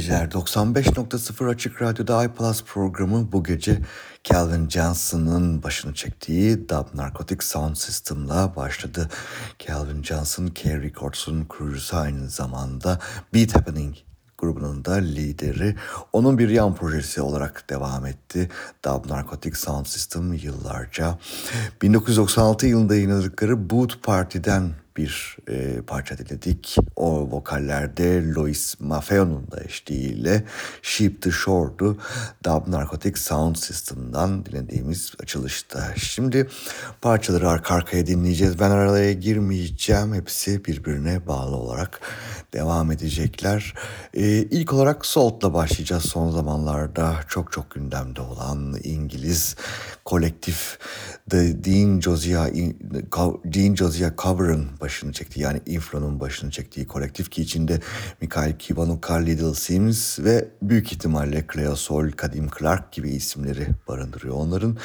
Geceler. 95.0 Açık Radyo'da iPlus programı bu gece Calvin Johnson'ın başını çektiği Dub Narcotic Sound System'la başladı. Calvin Johnson, K Records'un kurucusu aynı zamanda Beat Happening grubunun da lideri. Onun bir yan projesi olarak devam etti. Dub Narcotic Sound System yıllarca. 1996 yılında yayınladıkları Boot Party'den bir e, parça dinledik. O vokallerde Lois Maffeo'nun da eşliğiyle Sheep the Shore'du. Dub Narcotic Sound System'dan dinlediğimiz açılışta. Şimdi parçaları arka arkaya dinleyeceğiz. Ben araya girmeyeceğim. Hepsi birbirine bağlı olarak devam edecekler. Ee, ilk olarak Salt'la başlayacağız son zamanlarda çok çok gündemde olan İngiliz kolektif The Dean Josiah, Dean Josiah Cover'ın başını çektiği yani Inflo'nun başını çektiği kolektif ki içinde Mikhail Kivanukar, Little Sims ve büyük ihtimalle Cleo Sol, Kadim Clark gibi isimleri barındırıyor. Onların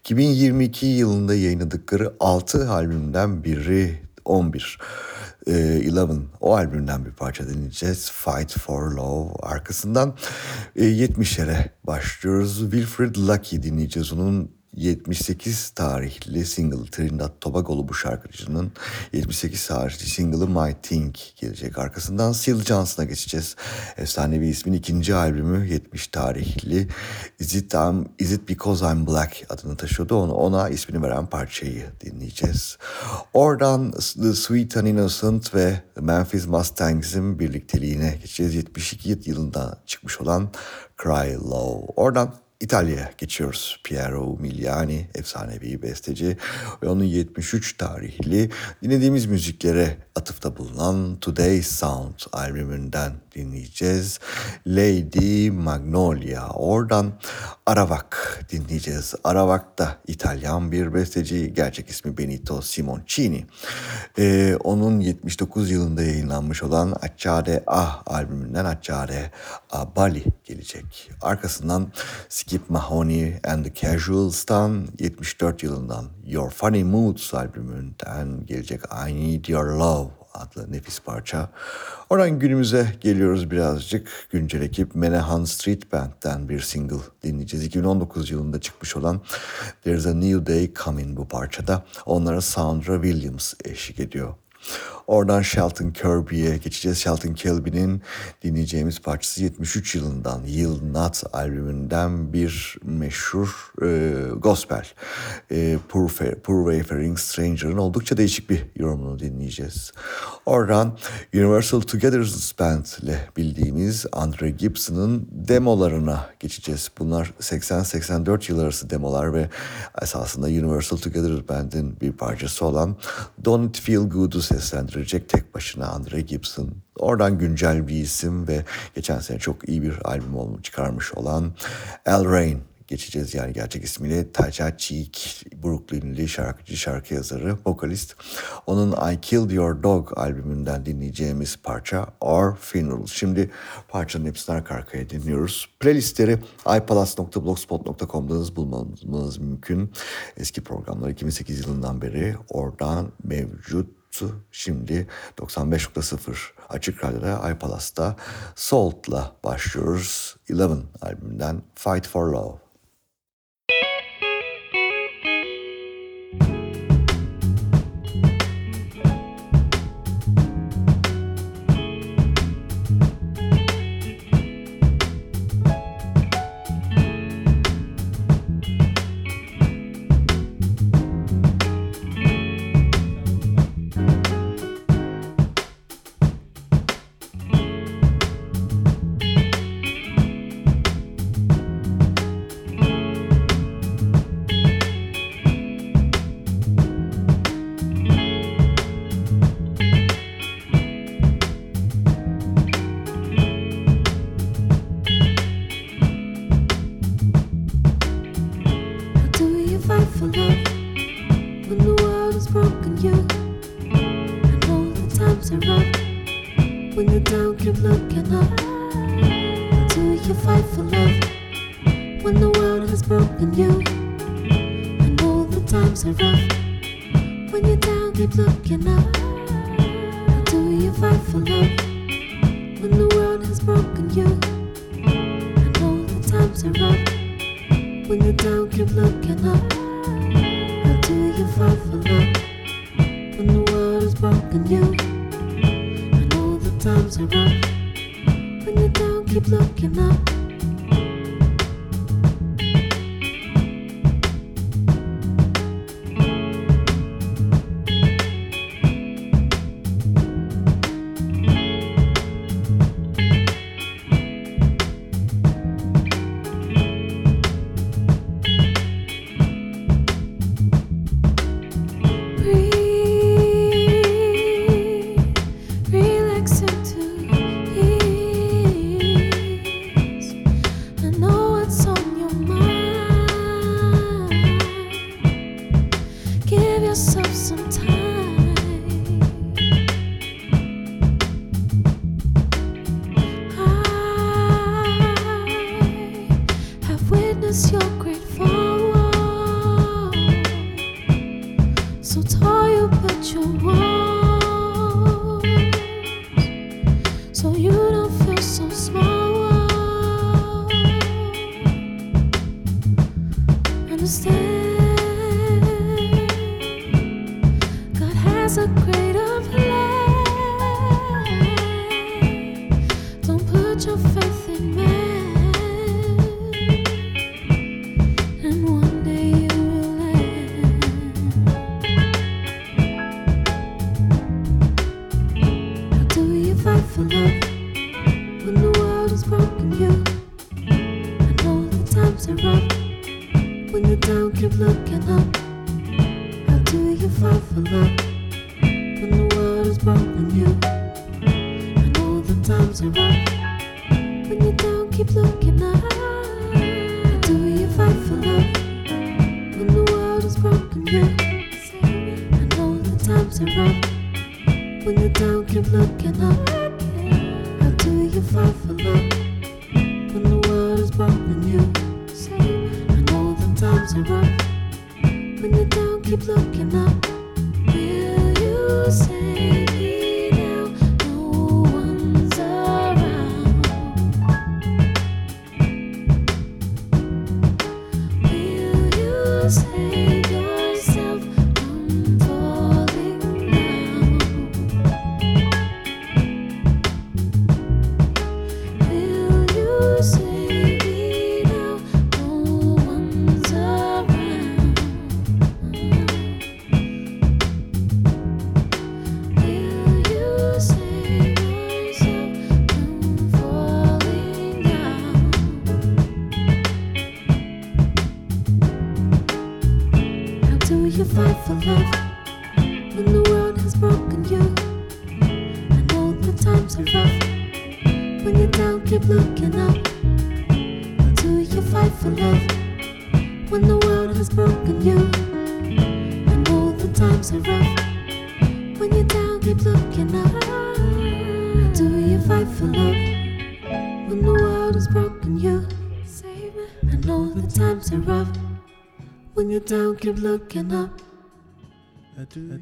2022 yılında yayınladıkları 6 albümden biri 11 11 o albümden bir parça dinleyeceğiz. Fight for Love arkasından 70'lere başlıyoruz. Wilfred Lucky dinleyeceğiz. Onun 78 tarihli single Trinidad Tobago'lu bu şarkıcının 78 tarihli single'ı My Think gelecek. Arkasından Sil Johnson'a geçeceğiz. Efsanevi ismin ikinci albümü 70 tarihli Is It, I'm, Is It Because I'm Black adını taşıyordu. Onu, ona ismini veren parçayı dinleyeceğiz. Oradan The Sweet and Innocent ve Memphis Mustangs'in birlikteliğine geçeceğiz. 72 yılında çıkmış olan Cry Low. Oradan İtalya'ya geçiyoruz. Piero Migliani efsanevi besteci ve onun 73 tarihli dinlediğimiz müziklere atıfta bulunan Today Sound albümünden dinleyeceğiz. Lady Magnolia. Oradan Aravak dinleyeceğiz. Aravak da İtalyan bir besteci. Gerçek ismi Benito Simoncini. Ee, onun 79 yılında yayınlanmış olan Accade Ah albümünden Accade Ah Bali gelecek. Arkasından Skip Mahoney and the Casuals'tan 74 yılından Your Funny Moods albümünden gelecek I Need Your Love adlı nefis parça. Oradan günümüze geliyoruz birazcık. Güncel ekip Menahan Street Band'den bir single dinleyeceğiz. 2019 yılında çıkmış olan There's a New Day Coming bu parçada. Onlara Sandra Williams eşlik ediyor. Oradan Shelton Kirby'ye geçeceğiz. Shelton Kirby'nin dinleyeceğimiz parçası 73 yılından Yield Not albümünden bir meşhur e, gospel. E, Poor, Poor Wayfaring Stranger'ın oldukça değişik bir yorumunu dinleyeceğiz. Oradan Universal Togethers Band ile bildiğimiz Andre Gibson'ın demolarına geçeceğiz. Bunlar 80-84 yıl arası demolar ve esasında Universal Togethers Band'in bir parçası olan Don't Feel Good'u seslendirecek tek başına Andre Gibson. Oradan güncel bir isim ve geçen sene çok iyi bir albüm çıkarmış olan Al Rain geçeceğiz yani gerçek ismiyle Taja Cheek, Brooklynli şarkıcı, şarkı yazarı, vokalist. Onun I Killed Your Dog albümünden dinleyeceğimiz parça Our Funeral. Şimdi parçanın hepsini arka arkaya dinliyoruz. Playlistleri ipalas.blogspot.com'da bulmanız mümkün. Eski programlar 2008 yılından beri oradan mevcut. Şimdi 95.0 Açık Radyo'da iPalas'ta Salt'la başlıyoruz. Eleven albümünden Fight for Love.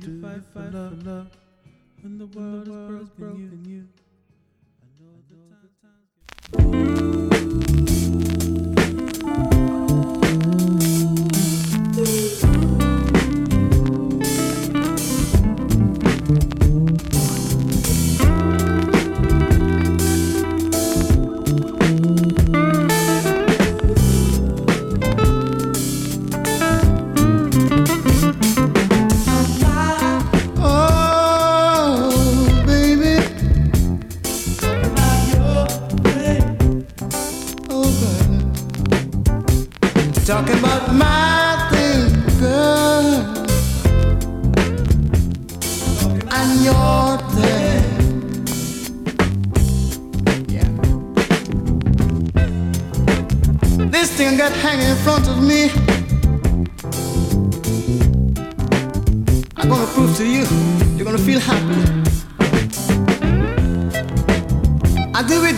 Do, I fight, fight for love, love when the world, when the world is broken, broken you. I know the time, times. Talking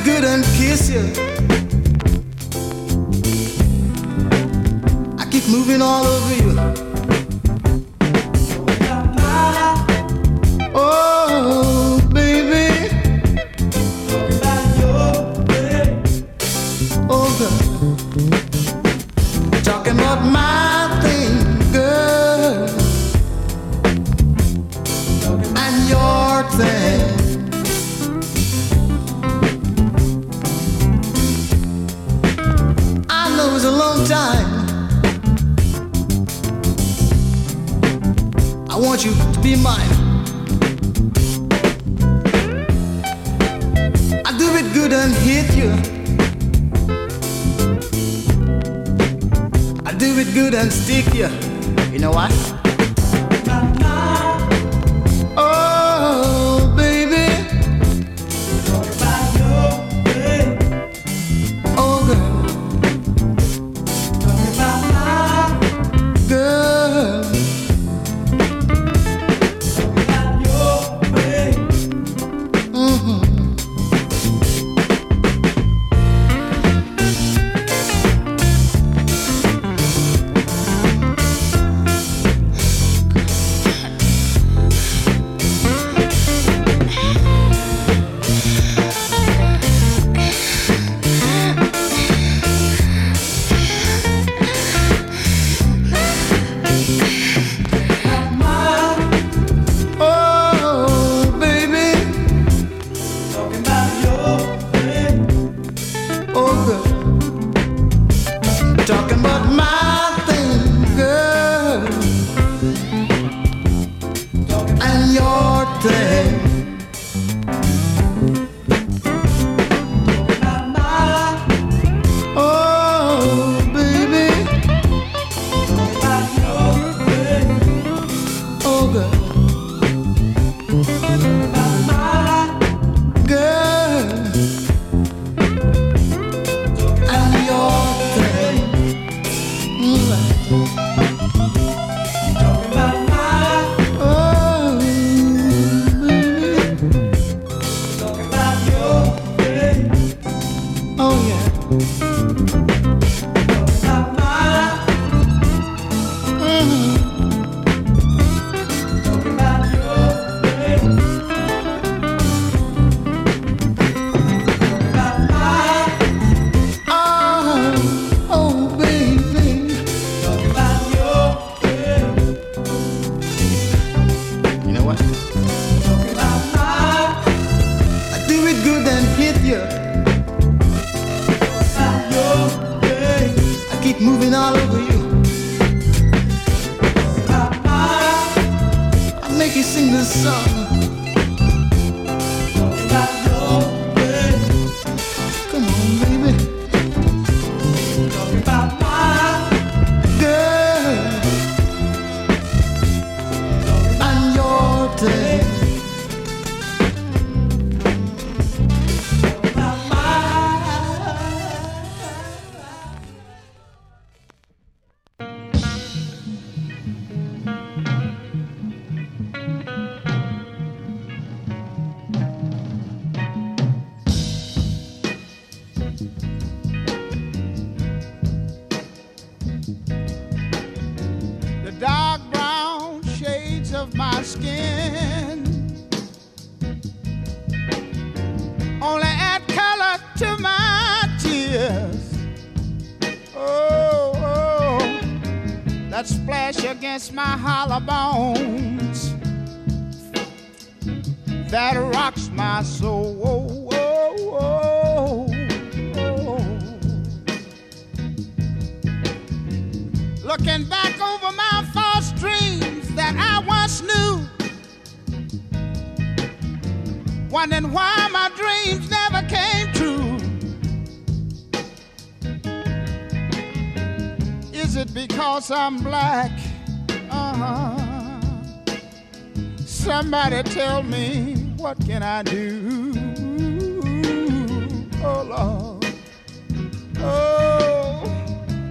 my hollow bones that rocks my soul. Oh, oh, oh. Looking back over my false dreams that I once knew. Wondering why my dreams never came true. Is it because I'm black? Somebody tell me what can I do? Oh Lord. Oh,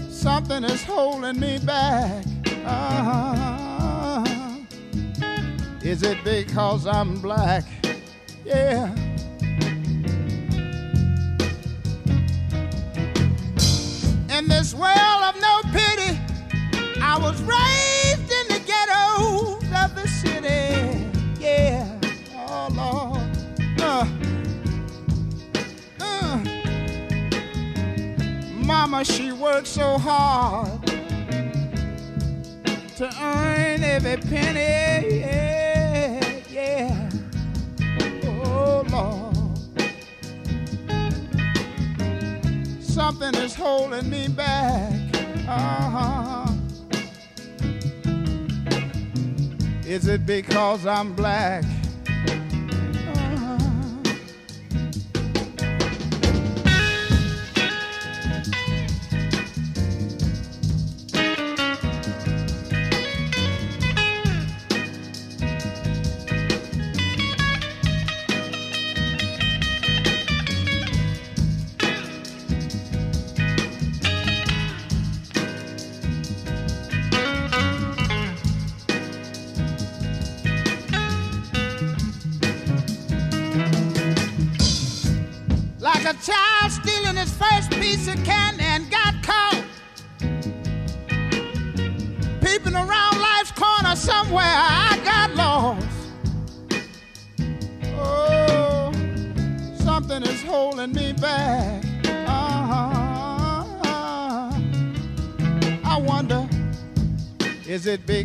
something is holding me back. Uh-huh. Is it because I'm black? Yeah. Worked so hard to earn every penny. Yeah, yeah. Oh Lord. Something is holding me back. Uh-huh. Is it because I'm black?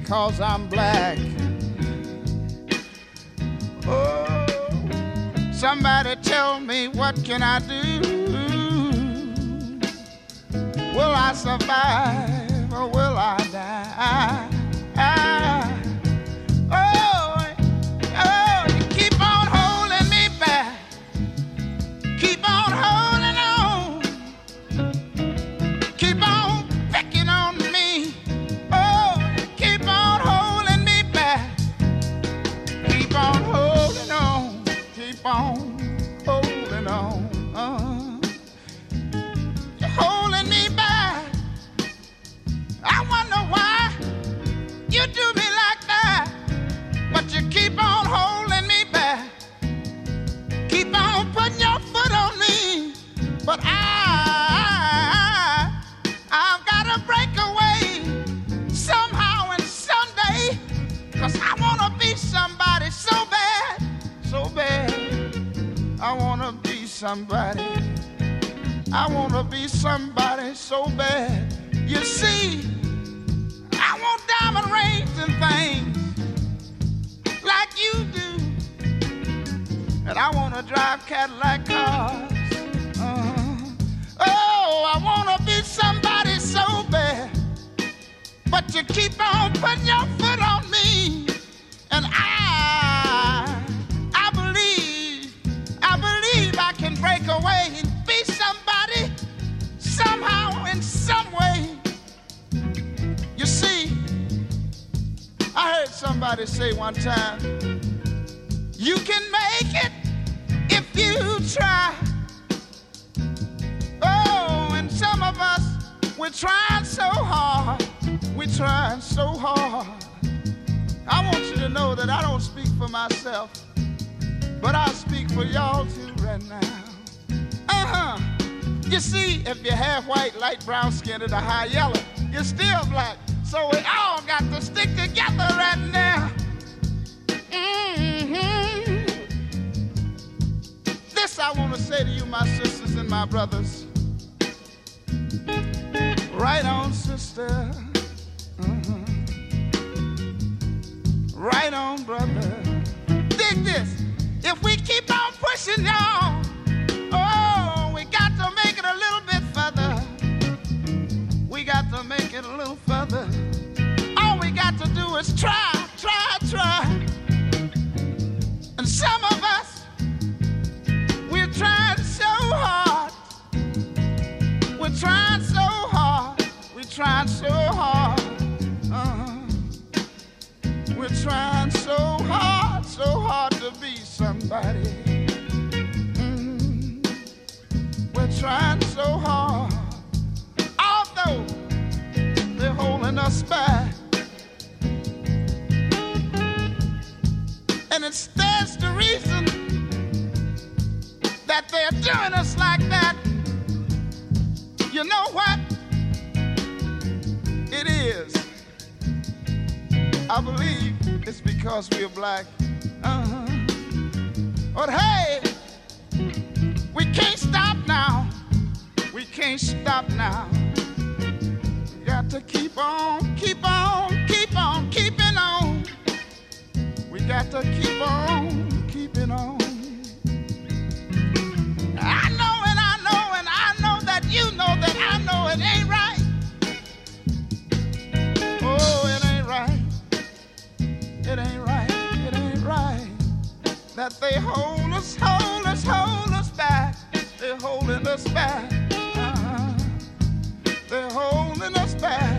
Because I'm black? Oh. Somebody tell me what can I do? Will I survive Your foot on me. But I, I've got to break away somehow and someday. Cause I want to be somebody so bad, so bad. I want to be somebody. I want to be somebody so bad. You see, I want diamond rings and things like you I want to drive Cadillac cars. Uh-huh. Oh, I want to be somebody so bad. But you keep on putting your foot on me. And I, I believe, I believe I can break away and be somebody somehow in some way. You see, I heard somebody say one time, you can make it you try. Oh, and some of us, we're trying so hard. We're trying so hard. I want you to know that I don't speak for myself, but I speak for y'all too right now. Uh huh. You see, if you're half white, light brown skinned, or high yellow, you're still black. So we all got to stick together right now. hmm I want to say to you, my sisters and my brothers. Right on, sister. Mhm. Right on, brother. Dig this. If we keep on pushing y'all, Mhm. We're trying so hard. Although they're holding us back. And it stands to reason that they're doing us like that. You know what? It is. I believe it's because we're black. Uh-huh. But hey, we can't stop now. We can't stop now. We got to keep on, keep on, keep on, keeping on. We got to keep on, keeping on. I know and I know and I know that you know that I know it ain't that they hold us, hold us, hold us back. They're holding us back. Uh-huh. They're holding us back.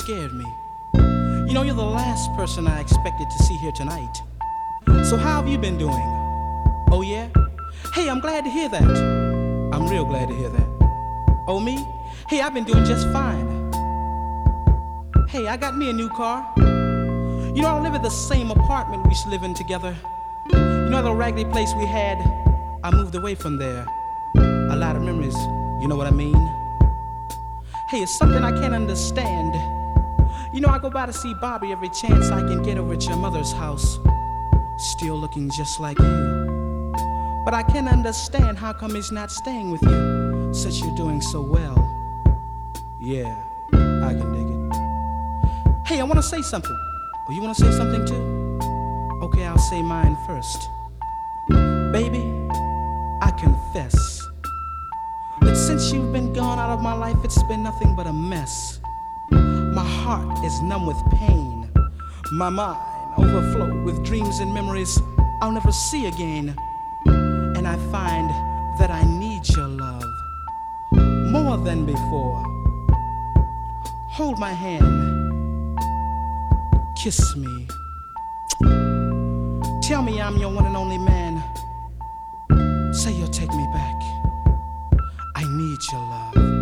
Scared me. You know, you're the last person I expected to see here tonight. So, how have you been doing? Oh, yeah? Hey, I'm glad to hear that. I'm real glad to hear that. Oh, me? Hey, I've been doing just fine. Hey, I got me a new car. You know, I live at the same apartment we used to live in together. You know the raggedy place we had? I moved away from there. A lot of memories, you know what I mean? Hey, it's something I can't understand. You know, I go by to see Bobby every chance I can get over at your mother's house. Still looking just like you. But I can't understand how come he's not staying with you since you're doing so well. Yeah, I can dig it. Hey, I want to say something. Oh, you want to say something too? Okay, I'll say mine first. Baby, I confess that since you've been gone out of my life, it's been nothing but a mess. My heart is numb with pain. My mind overflowed with dreams and memories I'll never see again. And I find that I need your love more than before. Hold my hand. Kiss me. Tell me I'm your one and only man. Say you'll take me back. I need your love.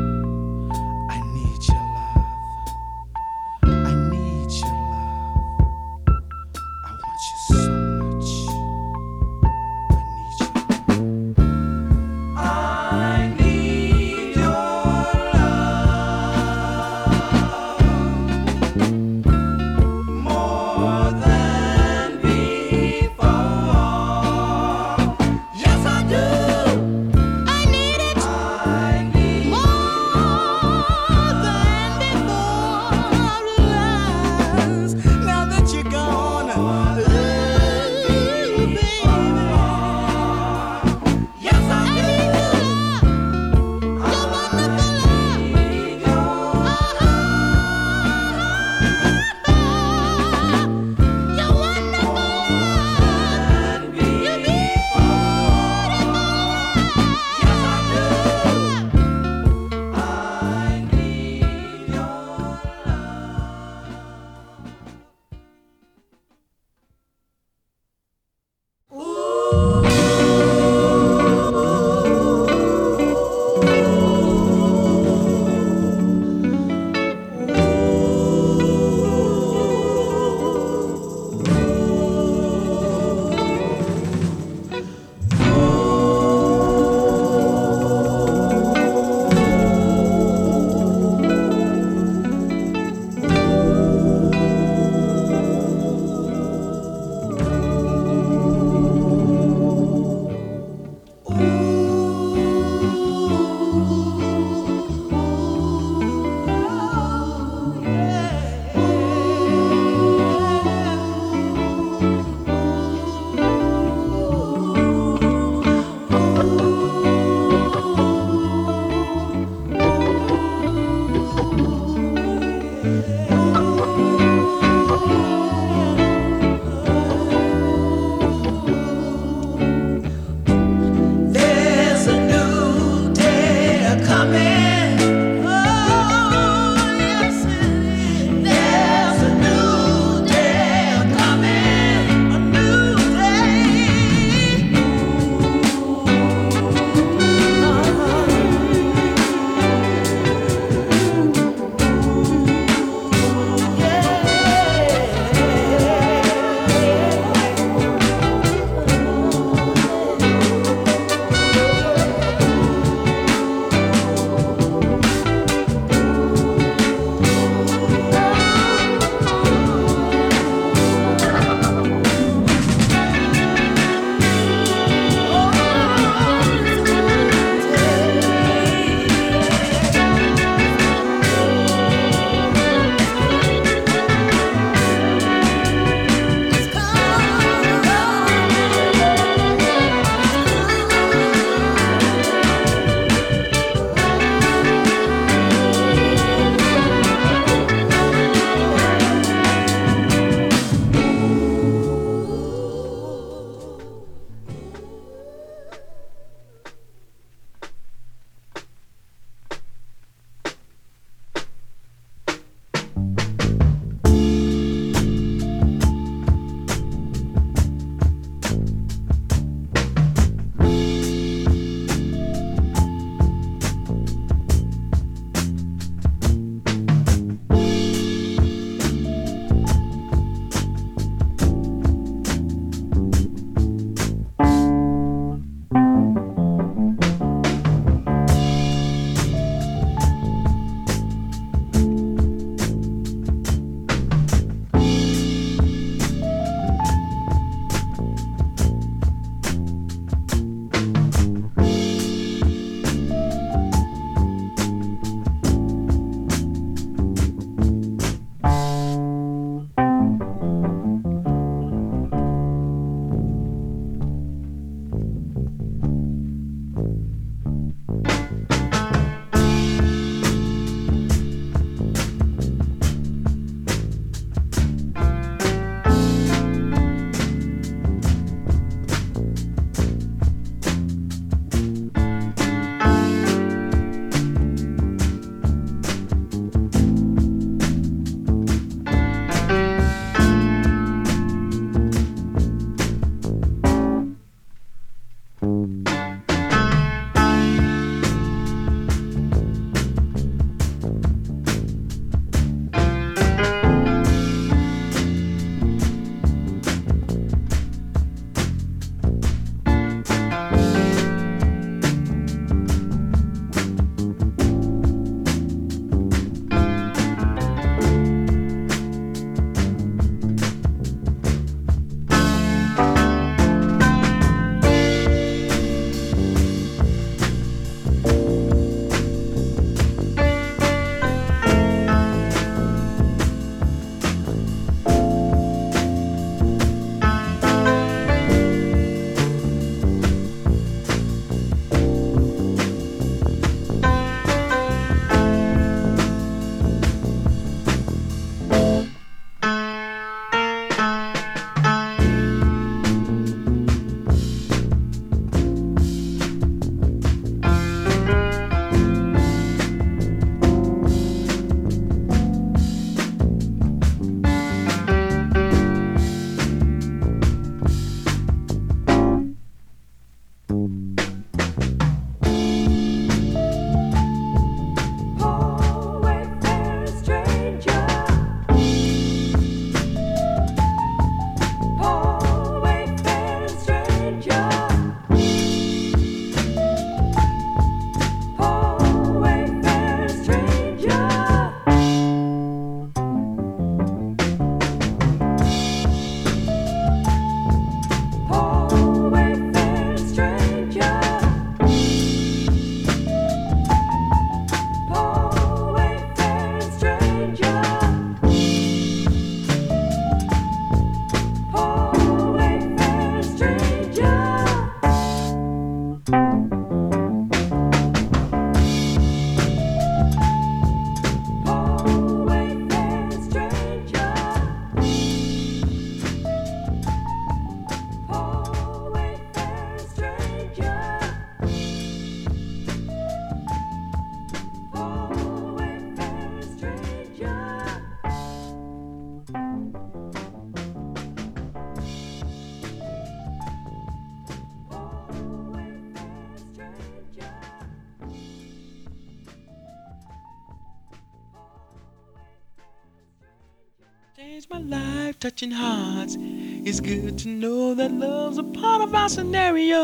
Change my life, touching hearts. It's good to know that love's a part of our scenario.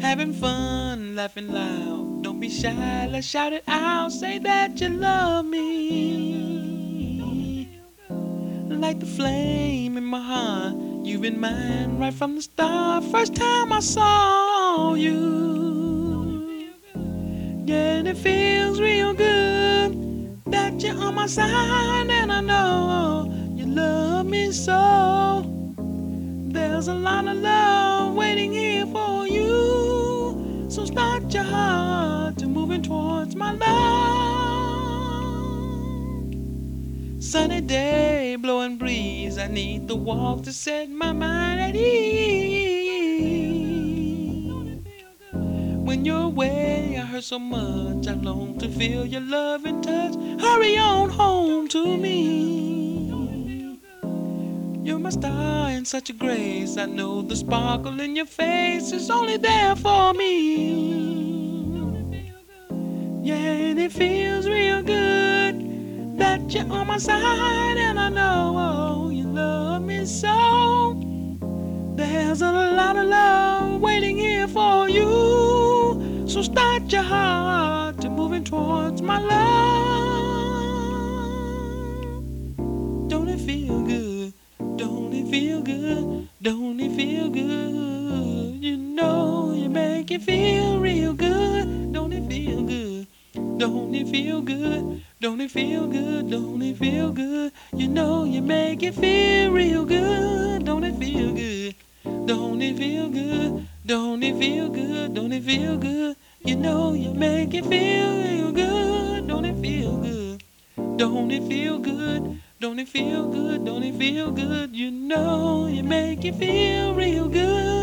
Having fun, laughing loud. Don't be shy, let's shout it out. Say that you love me. Like the flame in my heart. You've been mine right from the start. First time I saw you. Yeah, and it feels real good that you're on my side, and I know you love me so. There's a lot of love waiting here for you. So start your heart to moving towards my love. Sunny day, blowing breeze. I need the walk to set my mind at ease. When you're away, I hurt so much. I long to feel your love and touch. Hurry on home to me. You're my star in such a grace. I know the sparkle in your face is only there for me. Yeah, and it feels real good that you're on my side, and I know oh, you love me so. There's a lot of love waiting here for you. So start your heart moving towards my love. Don't it feel good? Don't it feel good? Don't it feel good? You know you make it feel real good. Don't it feel good? Don't it feel good? Don't it feel good? Don't it feel good? You know you make it feel real good. Don't it feel good? Don't it feel good? Don't it feel good? Don't it feel good? You know you make it feel real good. Don't it feel good? Don't it feel good? Don't it feel good? Don't it feel good? You know you make it feel real good.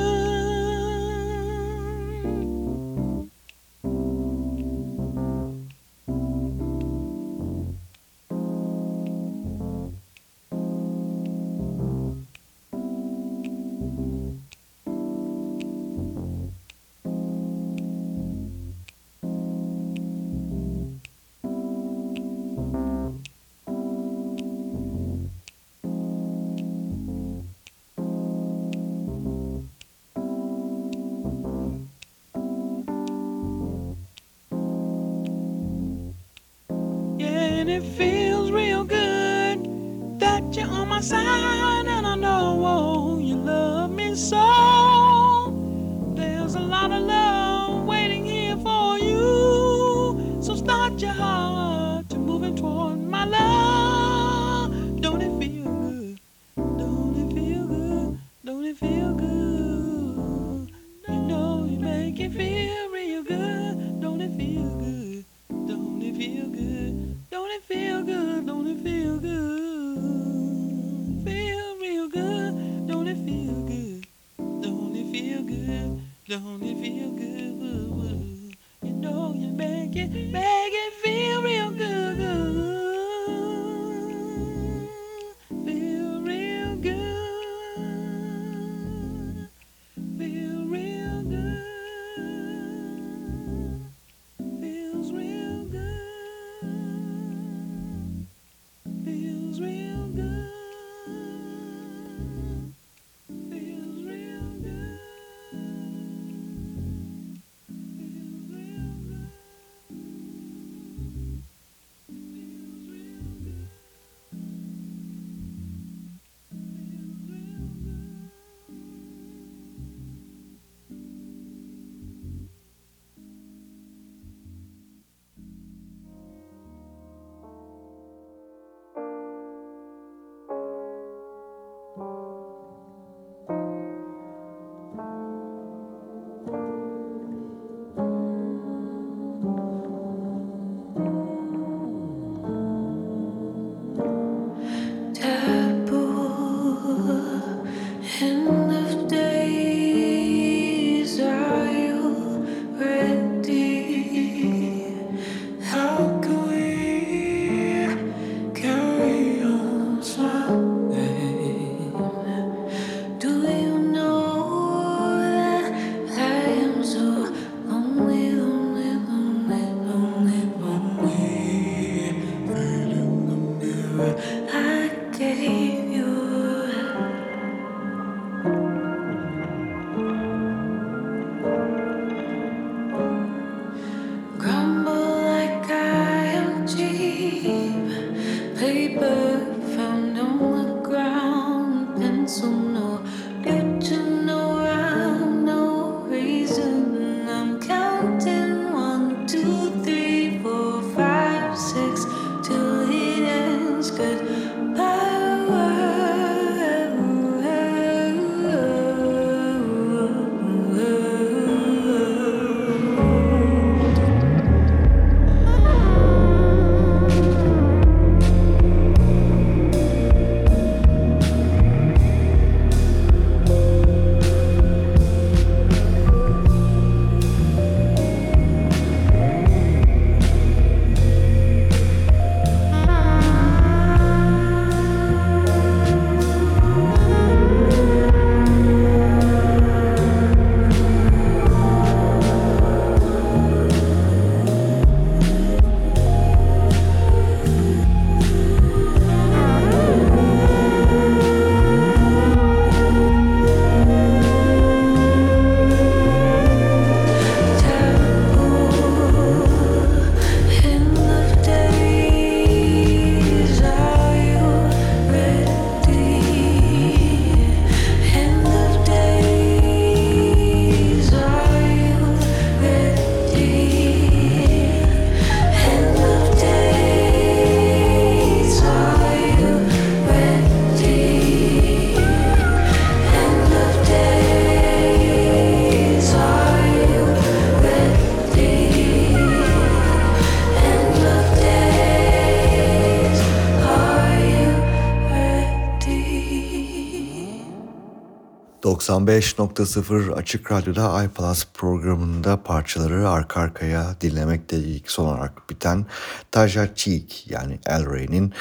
95.0 Açık Radyo'da iPlus programında parçaları arka arkaya dinlemekte ilk son olarak biten Taja Cheek yani El Rey'nin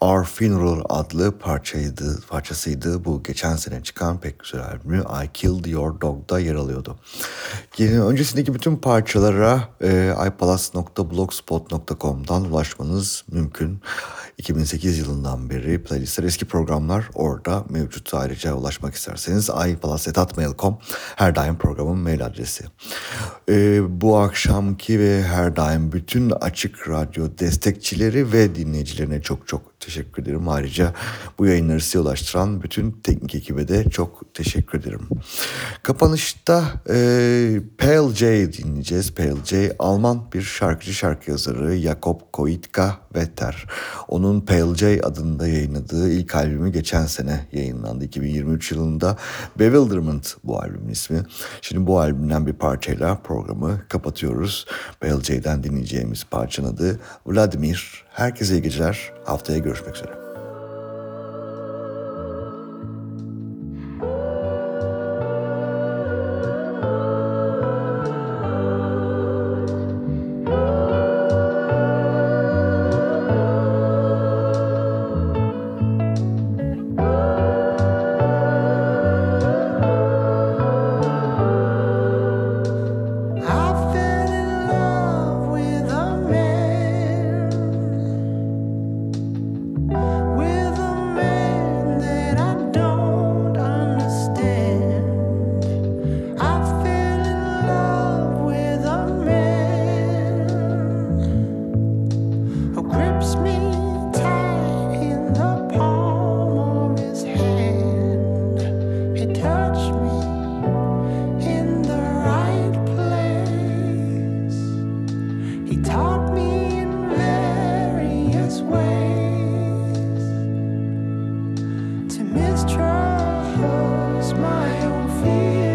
Our Funeral adlı parçaydı, parçasıydı. Bu geçen sene çıkan pek güzel albümü I Killed Your Dog'da yer alıyordu. Yine öncesindeki bütün parçalara e, iPlus.blogspot.com'dan ulaşmanız mümkün. 2008 yılından beri playlistler, eski programlar orada mevcut. Ayrıca ulaşmak isterseniz iPlus.mail.com her daim programın mail adresi. Ee, bu akşamki ve her daim bütün Açık Radyo destekçileri ve dinleyicilerine çok çok teşekkür ederim. Ayrıca bu yayınları size ulaştıran bütün teknik ekibe de çok teşekkür ederim. Kapanışta e, Pale J dinleyeceğiz. Pale J Alman bir şarkıcı şarkı yazarı Jakob Koitka Vetter. Onun Pale J adında yayınladığı ilk albümü geçen sene yayınlandı. 2023 yılında Bewilderment bu albümün ismi. Şimdi bu albümden bir parçayla programı kapatıyoruz. Pale J'den dinleyeceğimiz parçanın adı Vladimir. Herkese iyi geceler. Haftaya görüşmek üzere. always my own fears.